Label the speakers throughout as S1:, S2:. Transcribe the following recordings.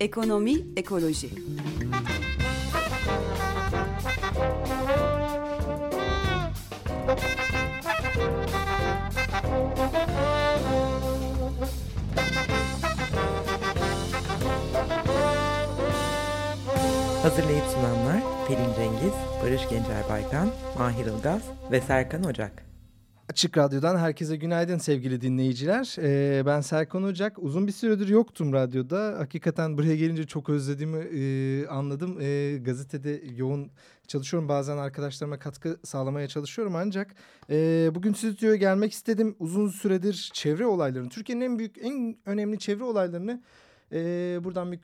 S1: Ekonomi, ekoloji.
S2: Hazırlayıp sunanlar Pelin Cengiz, Barış Gencer Baykan, Mahir Ilgaz ve Serkan Ocak.
S3: Açık Radyo'dan herkese günaydın sevgili dinleyiciler. Ee, ben Serkan Ocak. Uzun bir süredir yoktum radyoda. Hakikaten buraya gelince çok özlediğimi e, anladım. E, gazetede yoğun çalışıyorum. Bazen arkadaşlarıma katkı sağlamaya çalışıyorum. Ancak e, bugün stüdyoya gelmek istedim. Uzun süredir çevre olaylarını, Türkiye'nin en büyük, en önemli çevre olaylarını e, buradan bir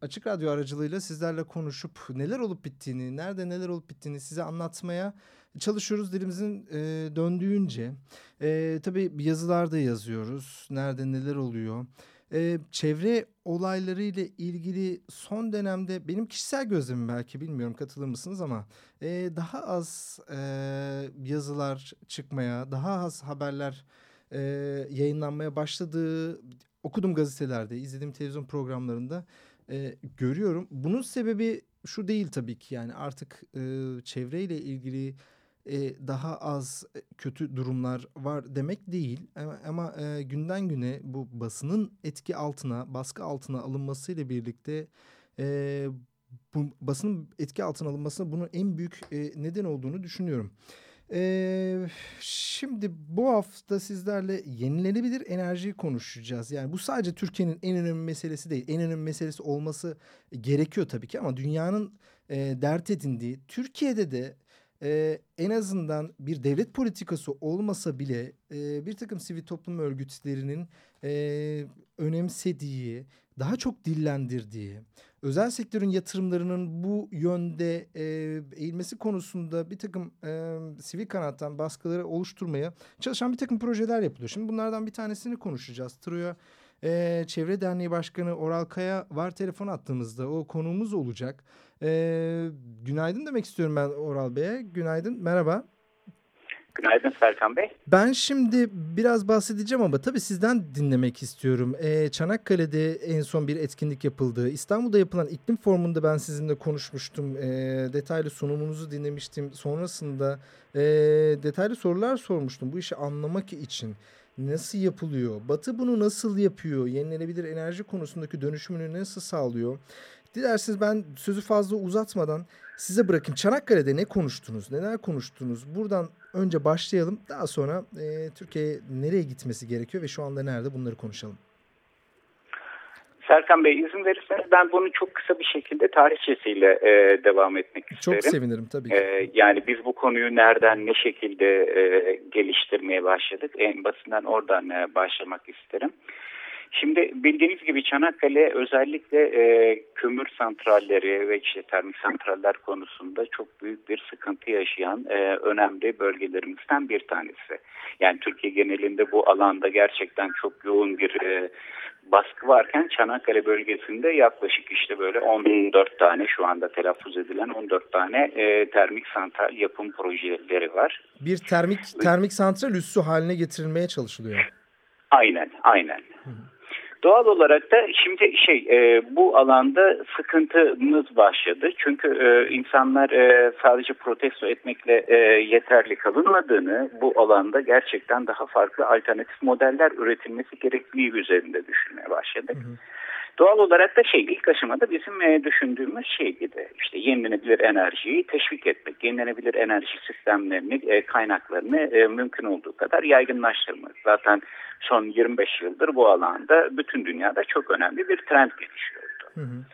S3: açık radyo aracılığıyla sizlerle konuşup neler olup bittiğini, nerede neler olup bittiğini size anlatmaya çalışıyoruz dilimizin e, döndüğünce. E, tabii yazılarda yazıyoruz. Nerede neler oluyor. E, çevre olayları ile ilgili son dönemde benim kişisel gözlemim belki bilmiyorum katılır mısınız ama e, daha az e, yazılar çıkmaya, daha az haberler e, yayınlanmaya başladığı okudum gazetelerde, izlediğim televizyon programlarında e, görüyorum. Bunun sebebi şu değil tabii ki yani artık e, çevreyle ilgili e, daha az kötü durumlar var demek değil. Ama, ama e, günden güne bu basının etki altına, baskı altına alınmasıyla birlikte e, bu basının etki altına alınmasına bunun en büyük e, neden olduğunu düşünüyorum. Ee, şimdi bu hafta sizlerle yenilenebilir enerjiyi konuşacağız. Yani bu sadece Türkiye'nin en önemli meselesi değil. En önemli meselesi olması gerekiyor tabii ki ama dünyanın e, dert edindiği, Türkiye'de de e, en azından bir devlet politikası olmasa bile e, bir takım sivil toplum örgütlerinin e, önemsediği, daha çok dillendirdiği, özel sektörün yatırımlarının bu yönde e, eğilmesi konusunda bir takım e, sivil kanattan baskıları oluşturmaya çalışan bir takım projeler yapılıyor. Şimdi bunlardan bir tanesini konuşacağız. Troya e, Çevre Derneği Başkanı Oral Kaya var telefon attığımızda o konuğumuz olacak. E, günaydın demek istiyorum ben Oral Bey'e. Günaydın, merhaba.
S4: Günaydın Serkan Bey.
S3: Ben şimdi biraz bahsedeceğim ama tabii sizden dinlemek istiyorum. Ee, Çanakkale'de en son bir etkinlik yapıldı. İstanbul'da yapılan iklim formunda ben sizinle konuşmuştum. Ee, detaylı sunumunuzu dinlemiştim. Sonrasında e, detaylı sorular sormuştum bu işi anlamak için. Nasıl yapılıyor? Batı bunu nasıl yapıyor? Yenilenebilir enerji konusundaki dönüşümünü nasıl sağlıyor? Dilerseniz ben sözü fazla uzatmadan size bırakayım. Çanakkale'de ne konuştunuz? Neler konuştunuz? Buradan önce başlayalım. Daha sonra e, Türkiye'ye nereye gitmesi gerekiyor ve şu anda nerede bunları konuşalım.
S4: Serkan Bey izin verirseniz ben bunu çok kısa bir şekilde tarihçesiyle e, devam etmek isterim.
S3: Çok sevinirim tabii ki. E,
S4: yani biz bu konuyu nereden ne şekilde e, geliştirmeye başladık en basından oradan e, başlamak isterim. Şimdi bildiğiniz gibi Çanakkale özellikle e, kömür santralleri ve işte termik santraller konusunda çok büyük bir sıkıntı yaşayan e, önemli bölgelerimizden bir tanesi. Yani Türkiye genelinde bu alanda gerçekten çok yoğun bir e, baskı varken Çanakkale bölgesinde yaklaşık işte böyle 14 tane şu anda telaffuz edilen 14 tane e, termik santral yapım projeleri var.
S3: Bir termik termik santral üssü haline getirilmeye çalışılıyor.
S4: Aynen, aynen. Hı hı. Doğal olarak da şimdi şey e, bu alanda sıkıntımız başladı. Çünkü e, insanlar e, sadece protesto etmekle e, yeterli kalınmadığını bu alanda gerçekten daha farklı alternatif modeller üretilmesi gerektiği üzerinde düşünmeye başladık. Hı hı. Doğal olarak da şey ilk aşamada bizim e, düşündüğümüz şey gibi işte yenilenebilir enerjiyi teşvik etmek, yenilenebilir enerji sistemlerini, e, kaynaklarını e, mümkün olduğu kadar yaygınlaştırmak. Zaten son 25 yıldır bu alanda bütün dünyada çok önemli bir trend gelişiyordu. Hı hı.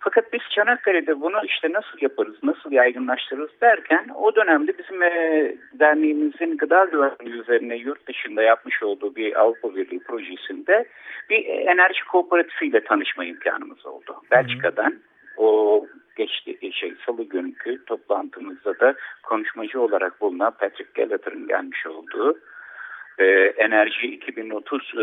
S4: Fakat biz Çanakkale'de bunu işte nasıl yaparız, nasıl yaygınlaştırırız derken o dönemde bizim e, derneğimizin gıda güvenliği üzerine yurt dışında yapmış olduğu bir Avrupa Birliği projesinde bir enerji kooperatifiyle tanışma imkanımız oldu. Belçika'dan o geçti şey salı günkü toplantımızda da konuşmacı olarak bulunan Patrick Gallagher'ın gelmiş olduğu e, Enerji 2030 e,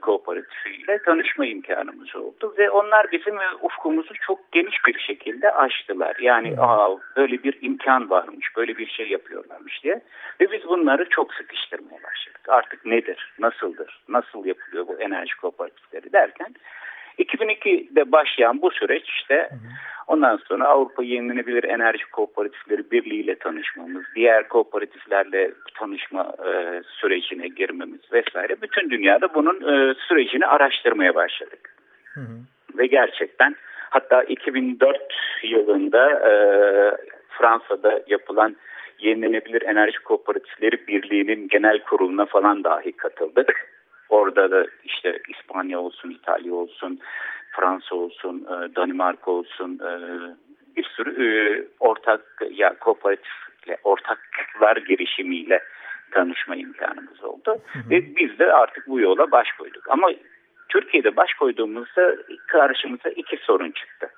S4: kooperatifiyle tanışma imkanımız oldu ve onlar bizim ufkumuzu çok geniş bir şekilde açtılar. Yani aa böyle bir imkan varmış, böyle bir şey yapıyorlarmış diye ve biz bunları çok sıkıştırmaya başladık. Artık nedir, nasıldır, nasıl yapılıyor bu enerji kooperatifleri derken 2002'de başlayan bu süreç işte ondan sonra Avrupa Yenilenebilir Enerji Kooperatifleri Birliği ile tanışmamız, diğer kooperatiflerle tanışma e, sürecine girmemiz vesaire. Bütün dünyada bunun e, sürecini araştırmaya başladık. Hı hı. Ve gerçekten hatta 2004 yılında e, Fransa'da yapılan Yenilenebilir Enerji Kooperatifleri Birliği'nin genel kuruluna falan dahi katıldık. Orada da işte İspanya olsun, İtalya olsun, Fransa olsun, e, Danimarka olsun e, bir sürü e, ortak ya kooperatifle, ortaklar girişimiyle tanışma imkanımız oldu. Hı hı. Ve biz de artık bu yola baş koyduk. Ama Türkiye'de baş koyduğumuzda karşımıza iki sorun çıktı.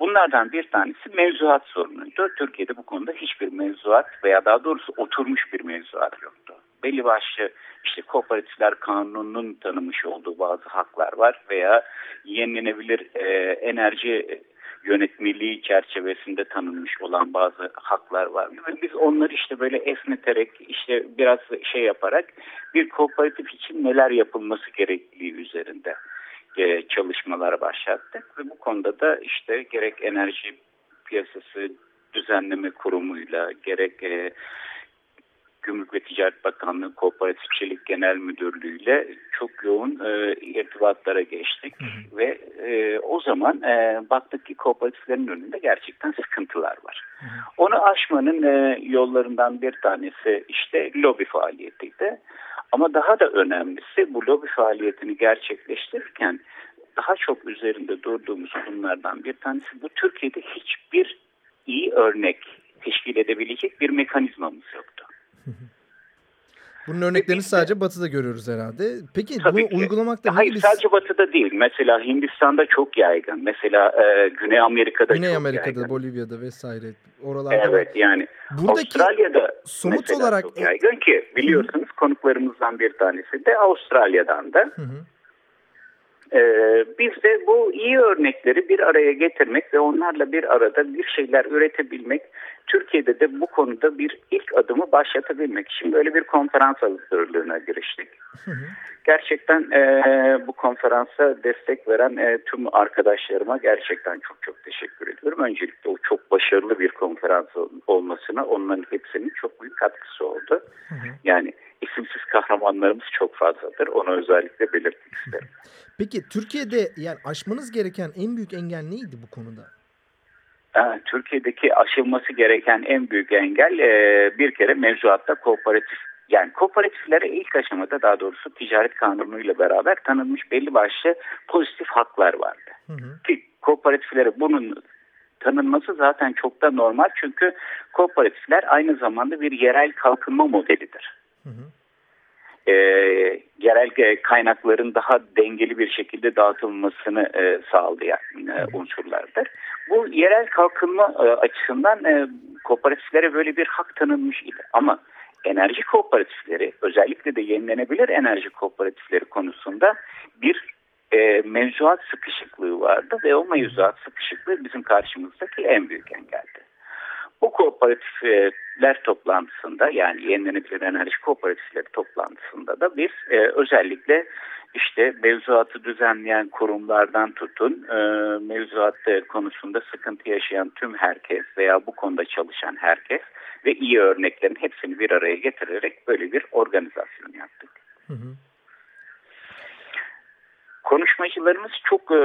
S4: Bunlardan bir tanesi mevzuat sorunuydu. Türkiye'de bu konuda hiçbir mevzuat veya daha doğrusu oturmuş bir mevzuat yoktu. Belli başlı işte kooperatifler kanununun tanımış olduğu bazı haklar var veya yenilenebilir e, enerji yönetmeliği çerçevesinde tanınmış olan bazı haklar var. Biz onları işte böyle esneterek işte biraz şey yaparak bir kooperatif için neler yapılması gerektiği üzerinde e, çalışmalar başlattık ve bu konuda da işte gerek enerji piyasası düzenleme kurumuyla gerek e, Gümrük ve Ticaret Bakanlığı Kooperatifçilik Genel Müdürlüğü ile çok yoğun e, irtibatlara geçtik hı hı. ve e, o zaman e, baktık ki kooperatiflerin önünde gerçekten sıkıntılar var. Hı hı. Onu aşmanın e, yollarından bir tanesi işte lobi faaliyetiydi. Ama daha da önemlisi bu lobi faaliyetini gerçekleştirirken daha çok üzerinde durduğumuz konulardan bir tanesi bu Türkiye'de hiçbir iyi örnek teşkil edebilecek bir mekanizmamız yoktu.
S3: Bunun örneklerini sadece Batı'da görüyoruz herhalde. Peki Tabii bu ki. uygulamakta
S4: Hayır biz... sadece Batı'da değil. Mesela Hindistan'da çok yaygın. Mesela e, Güney Amerika'da
S3: Güney
S4: çok
S3: Amerika'da,
S4: yaygın.
S3: Bolivya'da vesaire. Oralarda
S4: Evet yani Buradaki Avustralya'da somut olarak çok yaygın ki biliyorsunuz Hı -hı. konuklarımızdan bir tanesi de Avustralya'dan da. Hı -hı. Ee, biz de bu iyi örnekleri bir araya getirmek ve onlarla bir arada bir şeyler üretebilmek, Türkiye'de de bu konuda bir ilk adımı başlatabilmek için böyle bir konferans hazırlığına giriştik. Gerçekten e, bu konferansa destek veren e, tüm arkadaşlarıma gerçekten çok çok teşekkür ediyorum. Öncelikle o çok başarılı bir konferans olmasına onların hepsinin çok büyük katkısı oldu. Yani isimsiz kahramanlarımız çok fazladır. Onu özellikle belirtmek isterim.
S3: Peki Türkiye'de yani aşmanız gereken en büyük engel neydi bu konuda?
S4: Türkiye'deki aşılması gereken en büyük engel e, bir kere mevzuatta kooperatif yani kooperatiflere ilk aşamada daha doğrusu ticaret kanunuyla beraber tanınmış belli başlı pozitif haklar vardı. Hı hı. Ki kooperatiflere bunun tanınması zaten çok da normal çünkü kooperatifler aynı zamanda bir yerel kalkınma modelidir. Hı hı e, yerel kaynakların daha dengeli bir şekilde dağıtılmasını e, sağlayan e, unsurlardır. Bu yerel kalkınma e, açısından e, kooperatiflere böyle bir hak tanınmış idi. Ama enerji kooperatifleri özellikle de yenilenebilir enerji kooperatifleri konusunda bir e, mevzuat sıkışıklığı vardı ve o mevzuat sıkışıklığı bizim karşımızdaki en büyük engeldi. Kooperatifler toplantısında yani yenilenebilir enerji kooperatifleri toplantısında da biz e, özellikle işte mevzuatı düzenleyen kurumlardan tutun e, mevzuat konusunda sıkıntı yaşayan tüm herkes veya bu konuda çalışan herkes ve iyi örneklerin hepsini bir araya getirerek böyle bir organizasyon yaptık. Hı hı. Konuşmacılarımız çok e,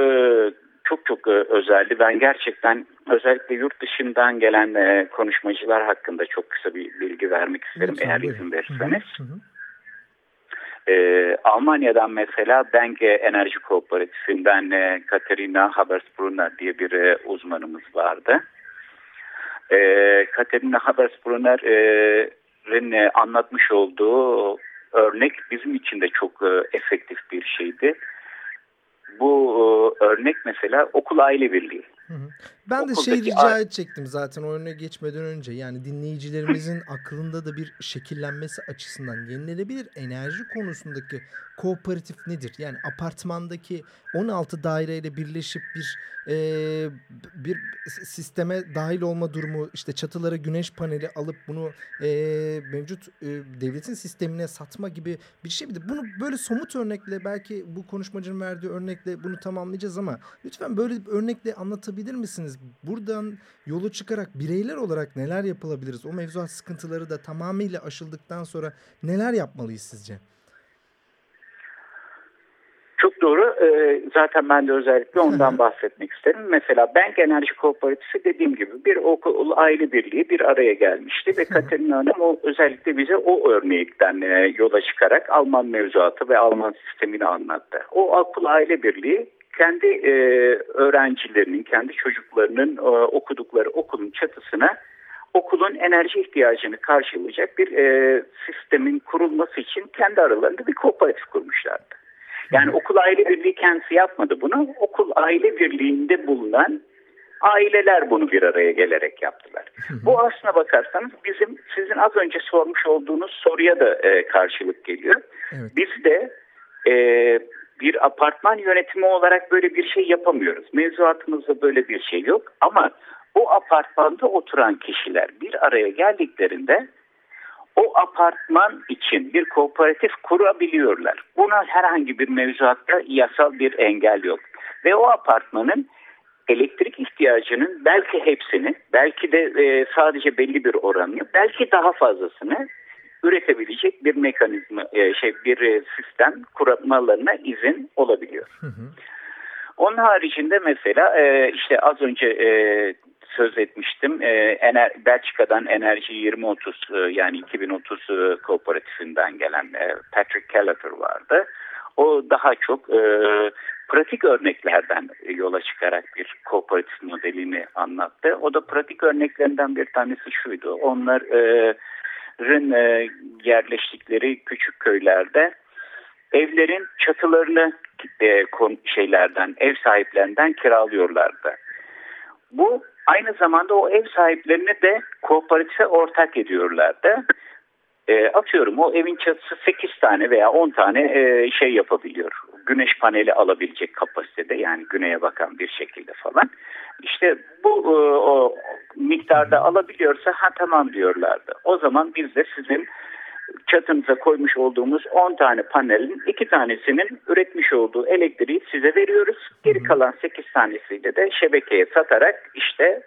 S4: çok çok e, özeldi. Ben gerçekten özellikle yurt dışından gelen e, konuşmacılar hakkında çok kısa bir bilgi vermek isterim Lütfen, eğer buyurun. izin verirseniz. Hı hı. Ee, Almanya'dan mesela Benge Enerji Kooperatifinden e, Katerina Habersbrunner diye bir e, uzmanımız vardı. E, Katerina Habersbrunner'in e, anlatmış olduğu örnek bizim için de çok e, efektif bir şeydi bu e, örnek mesela okul aile birliği.
S3: Ben de şey rica edecektim zaten o örneğe geçmeden önce. Yani dinleyicilerimizin aklında da bir şekillenmesi açısından yenilenebilir enerji konusundaki kooperatif nedir? Yani apartmandaki 16 daireyle birleşip bir e, bir sisteme dahil olma durumu işte çatılara güneş paneli alıp bunu e, mevcut e, devletin sistemine satma gibi bir şey midir? Bunu böyle somut örnekle belki bu konuşmacının verdiği örnekle bunu tamamlayacağız ama lütfen böyle bir örnekle anlatabilir misiniz? Buradan yolu çıkarak bireyler olarak neler yapılabiliriz? O mevzuat sıkıntıları da tamamıyla aşıldıktan sonra neler yapmalıyız sizce?
S4: Çok doğru. Ee, zaten ben de özellikle ondan bahsetmek isterim. Mesela Bank Enerji Kooperatifi dediğim gibi bir okul aile birliği bir araya gelmişti ve Katerina Hanım o özellikle bize o örnekten e, yola çıkarak Alman mevzuatı ve Alman sistemini anlattı. O okul aile birliği kendi e, öğrencilerinin, kendi çocuklarının e, okudukları okulun çatısına okulun enerji ihtiyacını karşılayacak bir e, sistemin kurulması için kendi aralarında bir kooperatif kurmuşlardı. Yani okul aile birliği kendisi yapmadı bunu. Okul aile birliğinde bulunan aileler bunu bir araya gelerek yaptılar. Bu aslına bakarsanız bizim sizin az önce sormuş olduğunuz soruya da e, karşılık geliyor. Evet. Biz de e, bir apartman yönetimi olarak böyle bir şey yapamıyoruz. Mevzuatımızda böyle bir şey yok ama o apartmanda oturan kişiler bir araya geldiklerinde o apartman için bir kooperatif kurabiliyorlar. Buna herhangi bir mevzuatta yasal bir engel yok. Ve o apartmanın elektrik ihtiyacının belki hepsini, belki de e, sadece belli bir oranını, belki daha fazlasını üretebilecek bir mekanizma, e, şey bir e, sistem kurmalarına izin olabiliyor. Hı hı. Onun haricinde mesela e, işte az önce e, söz etmiştim. E, ener, Belçika'dan Enerji 2030 e, yani 2030 e, kooperatifinden gelen e, Patrick Kelleter vardı. O daha çok e, pratik örneklerden yola çıkarak bir kooperatif modelini anlattı. O da pratik örneklerinden bir tanesi şuydu. Onların e, yerleştikleri küçük köylerde evlerin çatılarını e, şeylerden, ev sahiplerinden kiralıyorlardı. Bu Aynı zamanda o ev sahiplerini de kooperatife ortak ediyorlardı. E, atıyorum o evin çatısı 8 tane veya 10 tane e, şey yapabiliyor. Güneş paneli alabilecek kapasitede yani güneye bakan bir şekilde falan. İşte bu e, o miktarda alabiliyorsa ha tamam diyorlardı. O zaman biz de sizin çatımıza koymuş olduğumuz 10 tane panelin 2 tanesinin üretmiş olduğu elektriği size veriyoruz. Geri kalan 8 tanesiyle de şebekeye satarak işte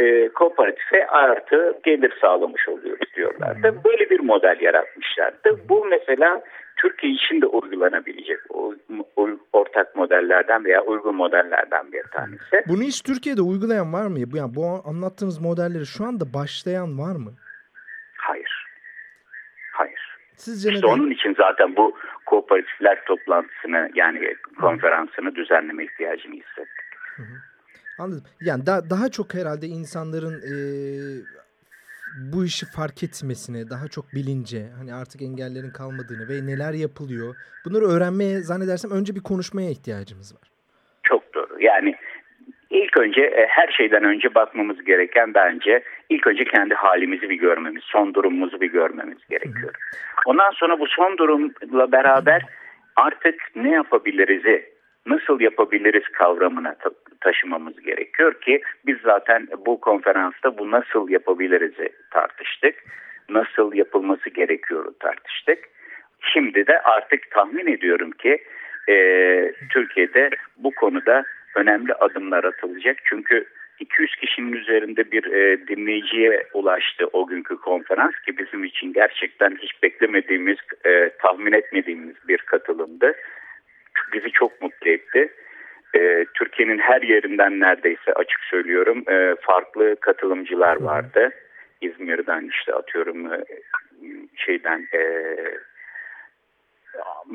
S4: e, kooperatife artı gelir sağlamış oluyoruz diyorlardı. Böyle bir model yaratmışlardı. Bu mesela Türkiye için de uygulanabilecek ortak modellerden veya uygun modellerden bir tanesi.
S3: Bunu hiç Türkiye'de uygulayan var mı? Yani bu anlattığınız modelleri şu anda başlayan var mı?
S4: Sizce işte onun için zaten bu kooperatifler toplantısını yani konferansını düzenleme ihtiyacını hissettik. Hı hı.
S3: Anladım. Yani da, daha çok herhalde insanların e, bu işi fark etmesine, daha çok bilince, hani artık engellerin kalmadığını ve neler yapılıyor. Bunları öğrenmeye zannedersem önce bir konuşmaya ihtiyacımız var.
S4: Çok doğru. Yani ilk önce e, her şeyden önce bakmamız gereken bence ilk önce kendi halimizi bir görmemiz, son durumumuzu bir görmemiz gerekiyor. Ondan sonra bu son durumla beraber artık ne yapabiliriz'i, nasıl yapabiliriz kavramına taşımamız gerekiyor ki biz zaten bu konferansta bu nasıl yapabiliriz'i tartıştık. Nasıl yapılması gerekiyor tartıştık. Şimdi de artık tahmin ediyorum ki e, Türkiye'de bu konuda önemli adımlar atılacak. Çünkü 200 kişinin üzerinde bir e, dinleyiciye ulaştı o günkü konferans ki bizim için gerçekten hiç beklemediğimiz, e, tahmin etmediğimiz bir katılımdı. Bizi çok mutlu etti. E, Türkiye'nin her yerinden neredeyse açık söylüyorum e, farklı katılımcılar vardı. İzmir'den işte atıyorum e, şeyden e,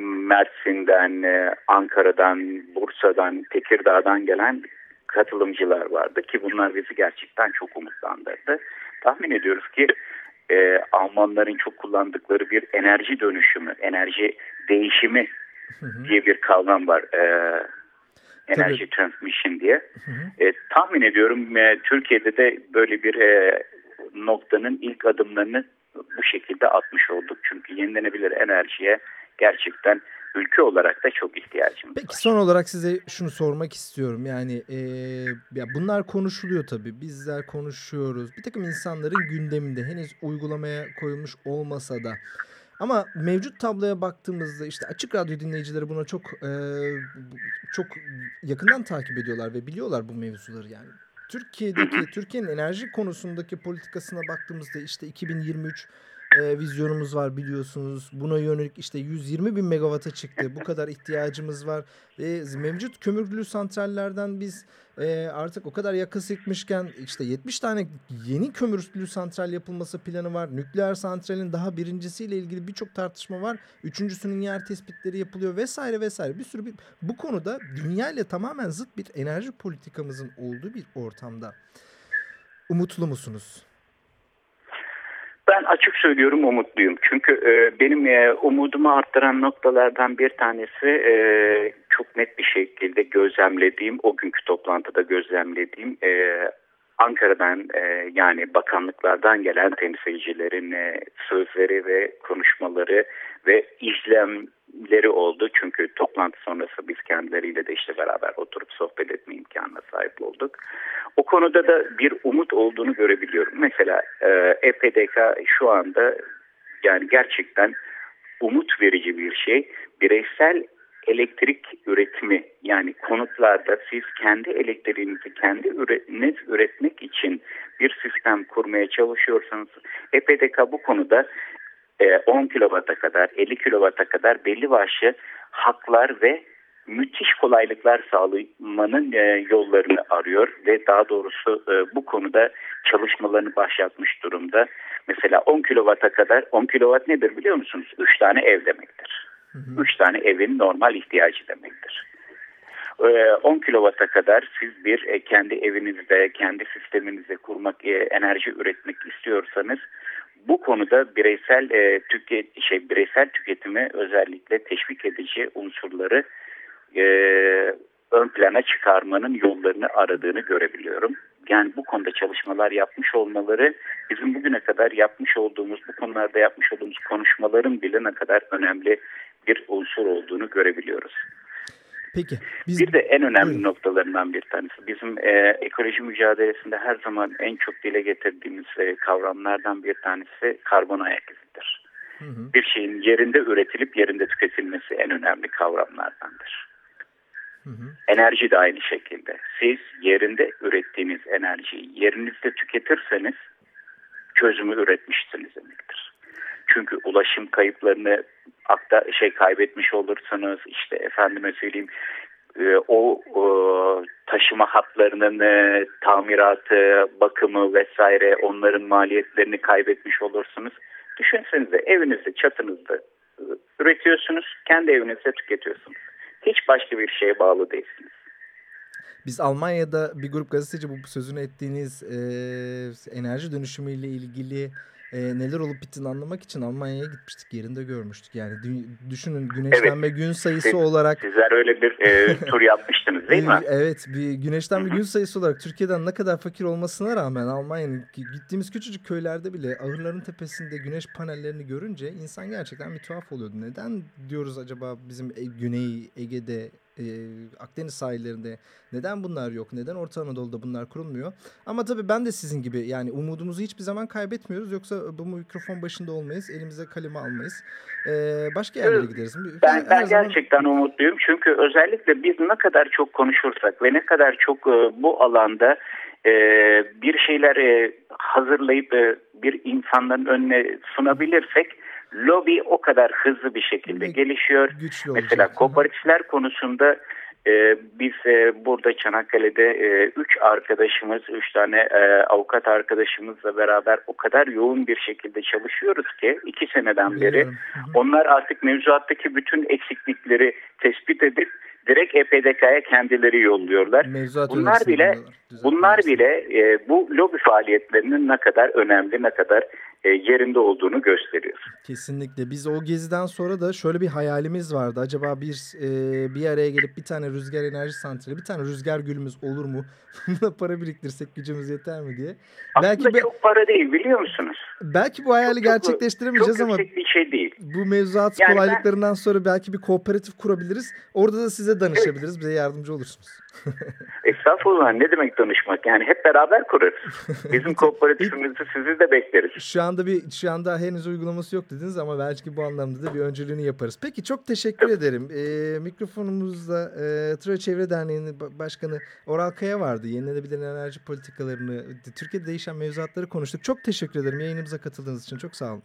S4: Mersin'den, e, Ankara'dan, Bursa'dan, Tekirdağ'dan gelen katılımcılar vardı ki bunlar bizi gerçekten çok umutlandırdı. Tahmin ediyoruz ki e, Almanların çok kullandıkları bir enerji dönüşümü, enerji değişimi diye bir kavram var. E, Enerji Transmission diye. Hı hı. E, tahmin ediyorum e, Türkiye'de de böyle bir e, noktanın ilk adımlarını bu şekilde atmış olduk. Çünkü yenilenebilir enerjiye gerçekten ülke olarak da çok ihtiyacımız
S3: Peki, var. son olarak size şunu sormak istiyorum. Yani e, ya bunlar konuşuluyor tabii. Bizler konuşuyoruz. Bir takım insanların gündeminde henüz uygulamaya koyulmuş olmasa da ama mevcut tabloya baktığımızda işte açık radyo dinleyicileri buna çok e, çok yakından takip ediyorlar ve biliyorlar bu mevzuları yani. Türkiye'deki Türkiye'nin enerji konusundaki politikasına baktığımızda işte 2023 e, vizyonumuz var biliyorsunuz. Buna yönelik işte 120 bin megawata çıktı. Bu kadar ihtiyacımız var. Ve mevcut kömürlü santrallerden biz e, artık o kadar yaka sıkmışken işte 70 tane yeni kömürlü santral yapılması planı var. Nükleer santralin daha birincisiyle ilgili birçok tartışma var. Üçüncüsünün yer tespitleri yapılıyor vesaire vesaire. Bir sürü bir, bu konuda dünya ile tamamen zıt bir enerji politikamızın olduğu bir ortamda. Umutlu musunuz?
S4: Ben açık söylüyorum umutluyum. Çünkü e, benim e, umudumu arttıran noktalardan bir tanesi e, çok net bir şekilde gözlemlediğim, o günkü toplantıda gözlemlediğim e, Ankara'dan e, yani bakanlıklardan gelen temsilcilerin e, sözleri ve konuşmaları ve izlemleri oldu. Çünkü toplantı sonrası biz kendileriyle de işte beraber oturup sohbet etme imkanına sahip olduk. O konuda da bir umut olduğunu görebiliyorum. Mesela e, EPDK şu anda yani gerçekten umut verici bir şey. Bireysel elektrik üretimi yani konutlarda siz kendi elektriğinizi kendi üretiniz üretmek için bir sistem kurmaya çalışıyorsanız EPDK bu konuda 10 kW'a kadar 50 kW'a kadar belli başlı haklar ve müthiş kolaylıklar sağlamanın e, yollarını arıyor ve daha doğrusu e, bu konuda çalışmalarını başlatmış durumda. Mesela 10 kW'a kadar 10 kW nedir biliyor musunuz? 3 tane ev demektir. 3 tane evin normal ihtiyacı demektir. 10 kW'a kadar siz bir e, kendi evinizde, kendi sisteminizde kurmak, enerji üretmek istiyorsanız bu konuda bireysel tüket şey bireysel tüketimi özellikle teşvik edici unsurları e, ön plana çıkarmanın yollarını aradığını görebiliyorum. Yani bu konuda çalışmalar yapmış olmaları bizim bugüne kadar yapmış olduğumuz bu konularda yapmış olduğumuz konuşmaların bile ne kadar önemli bir unsur olduğunu görebiliyoruz.
S3: Peki.
S4: Biz... Bir de en önemli Buyurun. noktalarından bir tanesi. Bizim e, ekoloji mücadelesinde her zaman en çok dile getirdiğimiz e, kavramlardan bir tanesi karbon ayak izidir. Hı hı. Bir şeyin yerinde üretilip yerinde tüketilmesi en önemli kavramlardandır. Hı hı. Enerji de aynı şekilde. Siz yerinde ürettiğiniz enerjiyi yerinizde tüketirseniz çözümü üretmişsiniz demektir. Çünkü ulaşım kayıplarını akta şey kaybetmiş olursanız işte efendime söyleyeyim e, o, o taşıma hatlarının e, tamiratı, bakımı vesaire onların maliyetlerini kaybetmiş olursunuz. Düşünsenize evinizde, çatınızda e, üretiyorsunuz, kendi evinizde tüketiyorsunuz. Hiç başka bir şeye bağlı değilsiniz.
S3: Biz Almanya'da bir grup gazeteci bu sözünü ettiğiniz e, enerji dönüşümüyle ilgili e, neler olup bittiğini anlamak için Almanya'ya gitmiştik. Yerinde görmüştük. Yani düşünün güneşlenme evet. gün sayısı
S4: Siz,
S3: olarak.
S4: Sizler öyle bir e, tur yapmıştınız değil mi?
S3: Evet. Bir güneşlenme gün sayısı olarak Türkiye'den ne kadar fakir olmasına rağmen Almanya'nın gittiğimiz küçücük köylerde bile ahırların tepesinde güneş panellerini görünce insan gerçekten bir tuhaf oluyordu. Neden diyoruz acaba bizim e, Güney Ege'de e, Akdeniz sahillerinde neden bunlar yok? Neden Orta Anadolu'da bunlar kurulmuyor? Ama tabii ben de sizin gibi yani umudumuzu hiçbir zaman kaybetmiyoruz. Yoksa bu mikrofon başında olmayız. Elimize kalemi almayız. E, başka yerlere gideriz.
S4: Ben, ben zaman... gerçekten umutluyum. Çünkü özellikle biz ne kadar çok konuşursak ve ne kadar çok e, bu alanda e, bir şeyler e, hazırlayıp e, bir insanların önüne sunabilirsek lobi o kadar hızlı bir şekilde gelişiyor. Mesela kooperatifler konusunda e, biz e, burada Çanakkale'de e, üç arkadaşımız, üç tane e, avukat arkadaşımızla beraber o kadar yoğun bir şekilde çalışıyoruz ki iki seneden beri onlar artık mevzuattaki bütün eksiklikleri tespit edip direkt EPDK'ya kendileri yolluyorlar.
S3: Mevzuat
S4: bunlar bile bunlar bile e, bu lobi faaliyetlerinin ne kadar önemli, ne kadar yerinde olduğunu gösteriyor.
S3: Kesinlikle. Biz o geziden sonra da şöyle bir hayalimiz vardı. Acaba bir e, bir araya gelip bir tane rüzgar enerji santrali, bir tane rüzgar gülümüz olur mu? Buna para biriktirsek gücümüz yeter mi diye.
S4: Aslında belki çok para değil biliyor musunuz?
S3: Belki bu hayali çok, gerçekleştiremeyeceğiz
S4: çok
S3: ama
S4: bir şey değil.
S3: bu mevzuat yani kolaylıklarından ben... sonra belki bir kooperatif kurabiliriz. Orada da size danışabiliriz. Evet. Bize yardımcı olursunuz.
S4: Estağfurullah ne demek danışmak yani hep beraber kurarız. Bizim kooperatifimizi sizi de bekleriz.
S3: Şu anda bir şu anda henüz uygulaması yok dediniz ama belki bu anlamda da bir öncülüğünü yaparız. Peki çok teşekkür evet. ederim. Ee, mikrofonumuzda e, Troya Çevre Derneği'nin başkanı Oral Kaya vardı. Yenilenebilir enerji politikalarını, Türkiye'de değişen mevzuatları konuştuk. Çok teşekkür ederim yayınımıza katıldığınız için. Çok sağ olun.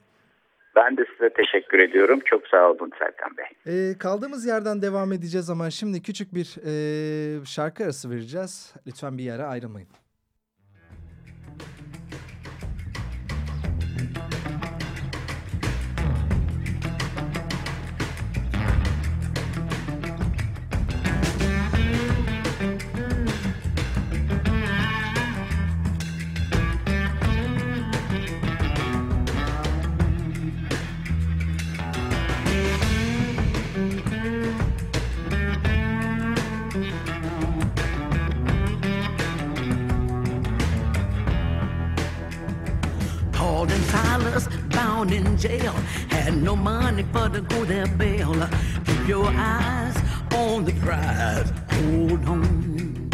S4: Ben de size teşekkür ediyorum. Çok sağ olun Serkan Bey.
S3: E, kaldığımız yerden devam edeceğiz ama şimdi küçük bir e, şarkı arası vereceğiz. Lütfen bir yere ayrılmayın.
S5: In jail. Had no money for to go their bail. Uh, keep your eyes on the prize. Hold on.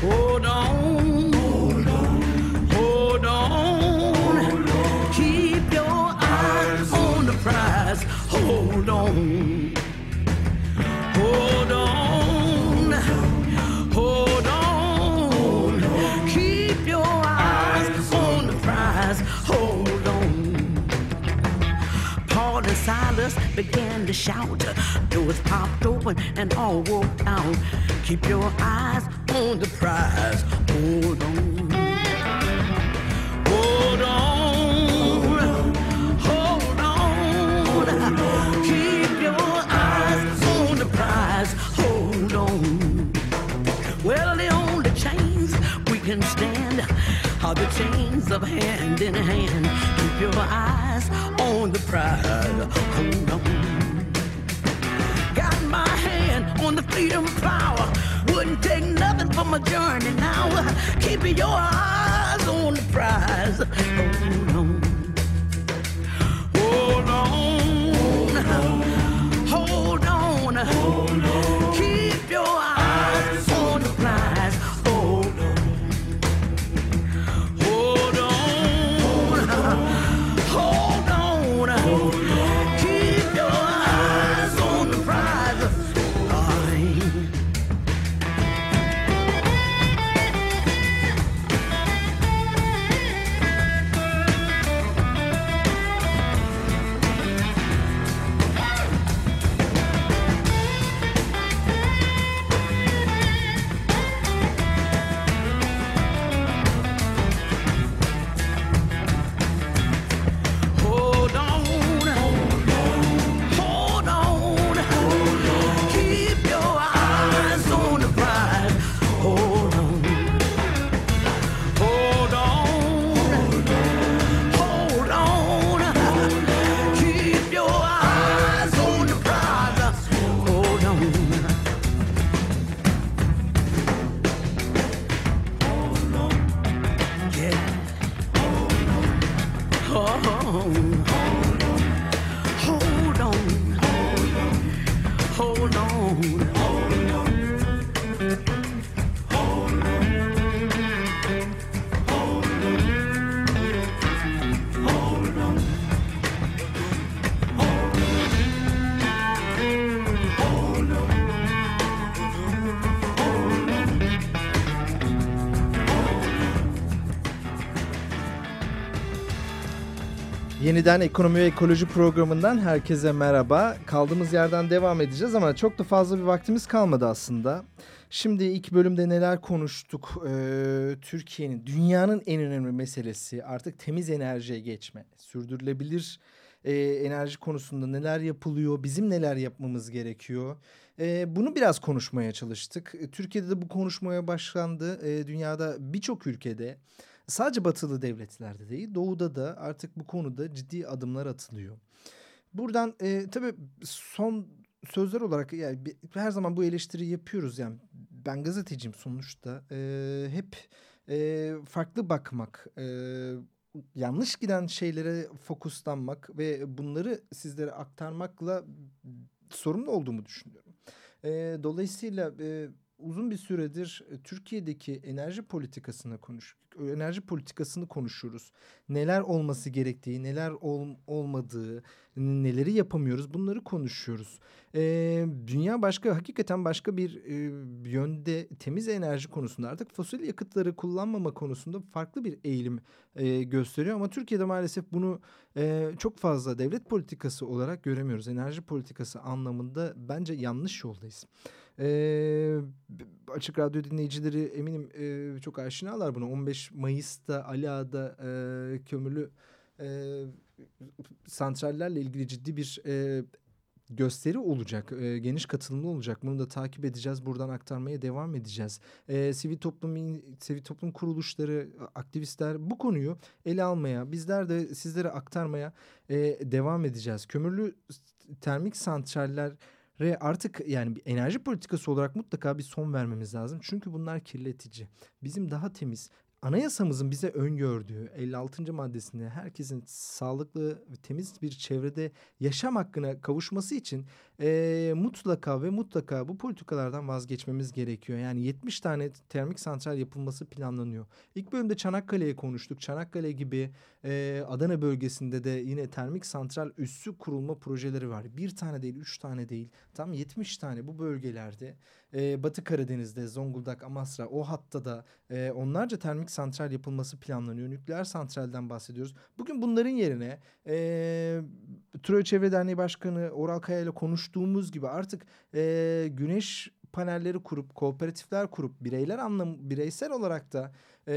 S5: Hold on. Hold on. Hold on. Keep your eyes on the prize. Hold on. Began to shout. Doors popped open and all walked out. Keep your eyes on the prize. Hold on. Hold on. Hold on. Keep your eyes on the prize. Hold on. Well, the only chains we can stand are the chains of hand in hand. Keep your eyes on the prize. Hold on. Freedom power. Wouldn't take nothing for my journey now. Keep your eyes on the prize. Yeniden Ekonomi ve Ekoloji programından herkese merhaba. Kaldığımız yerden devam edeceğiz ama çok da fazla bir vaktimiz kalmadı aslında. Şimdi ilk bölümde neler konuştuk? Ee, Türkiye'nin, dünyanın en önemli meselesi artık temiz enerjiye geçme. Sürdürülebilir e, enerji konusunda neler yapılıyor? Bizim neler yapmamız gerekiyor? E, bunu biraz konuşmaya çalıştık. Türkiye'de de bu konuşmaya başlandı. E, dünyada birçok ülkede
S3: sadece batılı devletlerde değil doğuda da artık bu konuda ciddi adımlar atılıyor. Buradan e, tabii son sözler olarak yani bir- her zaman bu eleştiri yapıyoruz yani ben gazeteciyim sonuçta E, hep e, farklı bakmak e, yanlış giden şeylere fokuslanmak ve bunları sizlere aktarmakla sorumlu olduğumu düşünüyorum. E, dolayısıyla e, uzun bir süredir Türkiye'deki enerji politikasını konuş enerji politikasını konuşuyoruz. Neler olması gerektiği, neler ol- olmadığı, neleri yapamıyoruz bunları konuşuyoruz. E, dünya başka hakikaten başka bir e, yönde temiz enerji konusunda artık fosil yakıtları kullanmama konusunda farklı bir eğilim e, gösteriyor ama Türkiye'de maalesef bunu e, çok fazla devlet politikası olarak göremiyoruz. Enerji politikası anlamında bence yanlış yoldayız. B- açık radyo dinleyicileri eminim e, çok aşinalar buna. 15 Mayıs'ta Ali Ağa'da e, kömürlü e, santrallerle ilgili ciddi bir e, gösteri olacak. E, geniş katılımlı olacak. Bunu da takip edeceğiz. Buradan aktarmaya devam edeceğiz. E, sivil toplum sivil toplum kuruluşları, aktivistler bu konuyu ele almaya, bizler de sizlere aktarmaya e, devam edeceğiz. Kömürlü termik santraller artık yani bir enerji politikası olarak mutlaka bir son vermemiz lazım. Çünkü bunlar kirletici. Bizim daha temiz anayasamızın bize öngördüğü 56. maddesinde herkesin sağlıklı ve temiz bir çevrede yaşam hakkına kavuşması için eee, mutlaka ve mutlaka bu politikalardan vazgeçmemiz gerekiyor. Yani 70 tane termik santral yapılması planlanıyor. İlk bölümde Çanakkale'ye konuştuk. Çanakkale gibi eee, Adana bölgesinde de yine termik santral üssü kurulma projeleri var. Bir tane değil, üç tane değil. Tam 70 tane bu bölgelerde e, Batı Karadeniz'de Zonguldak, Amasra o hatta da e, onlarca termik santral yapılması planlanıyor. Nükleer santralden bahsediyoruz. Bugün bunların yerine e, Troya Çevre Derneği Başkanı Oral Kaya ile konuştuğumuz gibi artık e, güneş panelleri kurup kooperatifler kurup bireyler anlam bireysel olarak da e,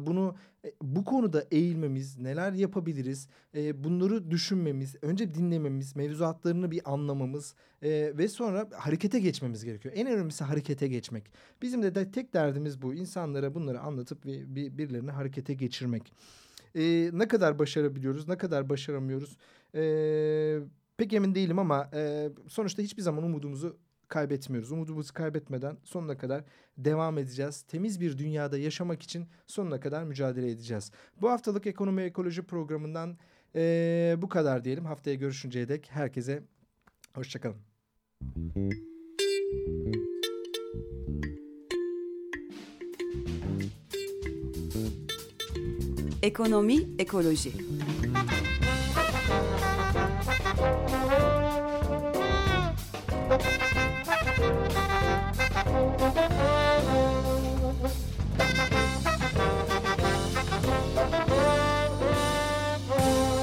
S3: bunu e, bu konuda eğilmemiz neler yapabiliriz e, bunları düşünmemiz önce dinlememiz mevzuatlarını bir anlamamız e, ve sonra harekete geçmemiz gerekiyor. En önemlisi harekete geçmek. Bizim de, de tek derdimiz bu. İnsanlara bunları anlatıp bir, bir, birilerini harekete geçirmek. E, ne kadar başarabiliyoruz, ne kadar başaramıyoruz e, pek emin değilim ama e, sonuçta hiçbir zaman umudumuzu kaybetmiyoruz. Umudumuzu kaybetmeden sonuna kadar devam edeceğiz. Temiz bir dünyada yaşamak için sonuna kadar mücadele edeceğiz. Bu haftalık ekonomi ekoloji programından e, bu kadar diyelim. Haftaya görüşünceye dek herkese hoşçakalın.
S1: Ekonomi, ekoloji.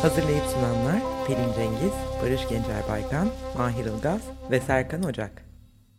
S2: Hazırlayıp sunanlar Pelin Cengiz, Barış Gencer Baykan, Mahir Ilgaz ve Serkan Ocak.